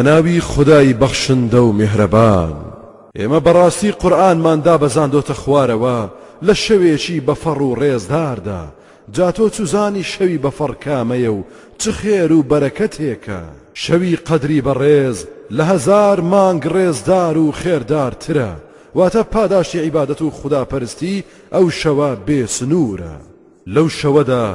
بەناوی خودای بەخشندە و میهرەبان. ئێمە بەڕاستی قورئانمان دابەزاندۆتە خوارەوە لە شەوێکی بە فەڕ و ڕێزداردا، جا تۆ چوزانی شەوی بە فەڕ کامەیە و چ خێر و بەرەکەتێکە؟ شەوی قەدری بەڕێز لە هەزار مانگ ڕێزدار و خێردارترە، واتە پاداشتی عیبادەت و خودا پەرستی ئەو شەوە بێ سنوورە، لەو شەوەدا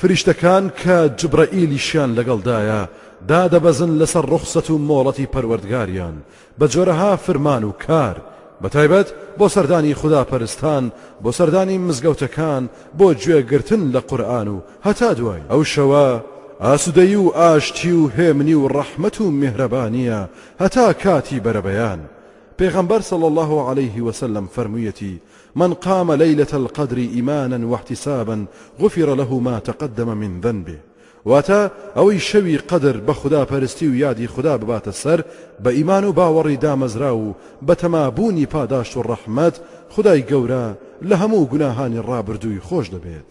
فریشتەکان کە جبرەئیلیشیان لەگەڵدایە دادەبەزن لەسەر ڕوخسەت و مۆڵەتی پەروەردگاریان بە جۆرەها فرمان و کار بە تایبەت بۆ سەردانی خودا پەرستان بۆ سەردانی مزگەوتەکان بۆ گوێ گرتن لە قورئان و هەتا دوایی ئەو شەوە ئاسودەیی و ئاشتی و هێمنی و ڕەحمەت و میهرەبانیە هەتا کاتی بەرەبەیان پێغەمبەر صلی اللە علیه وسلم فەرموویەتی من قام لیلە القدر ایمانا واحتسابا غفر له ما تقدم من ذنبه واتە، ئەوەی شەوی قەدر بە خودا پەرستی و یادی خودا بباتە سەر بە ئیمان و باوەڕی دامەزراو و بە تەما بوونی پاداشت و ڕەحمەت، خودای گەورە لە هەموو گوناهانی ڕابردووی خۆش دەبێت.